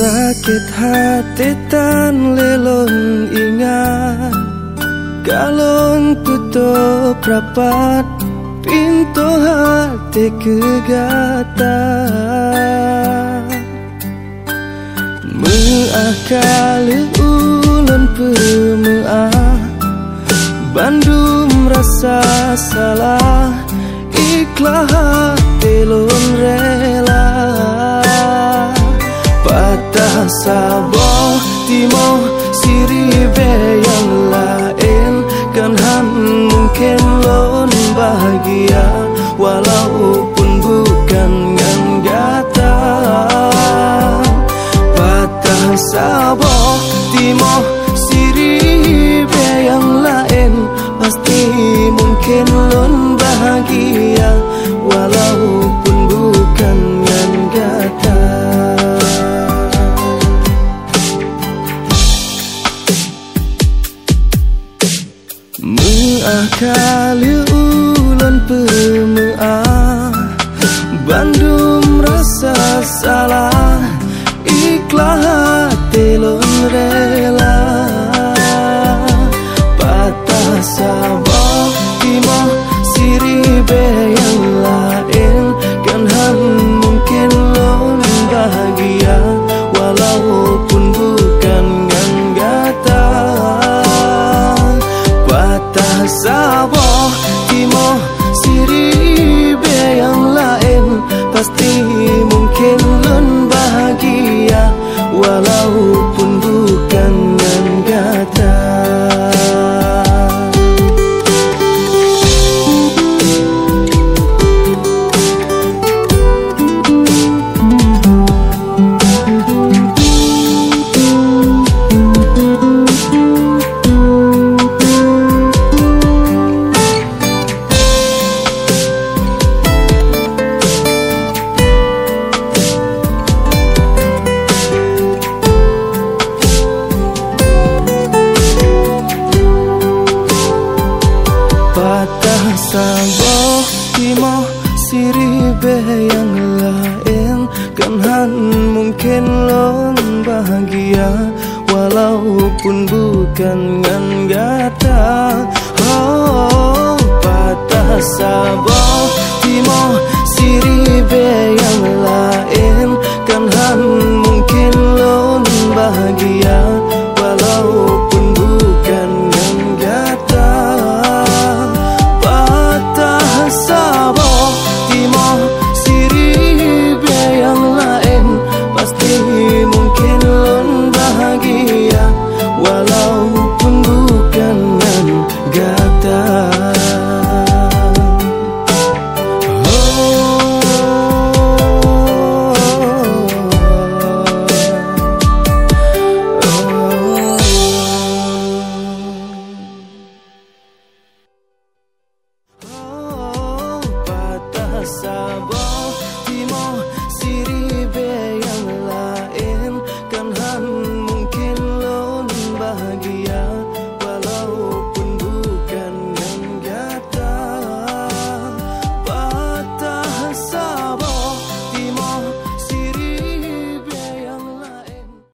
Sakit hati tan lelon ingat. Galon tutup rapat Pintu hati kegata. Meakali ulun pemeah Bandung rasa salah Ikhlas hati rela Saboh timo siribe yang lain Kan han mungkin lon bahagia Walaupun bukan ngan gata Patah saboh timo siribe yang lain Pasti mungkin lon bahagia Walaupun Mengakali ulun pemeah Bandung rasa salah. Ikhlas hati lun rela. Patah sabah sabah timo siribe yang lain Pasti Patah saboh timo siribe yang lain. Kan han mungkin lon bahagia Walaupun bukan ngan gata us.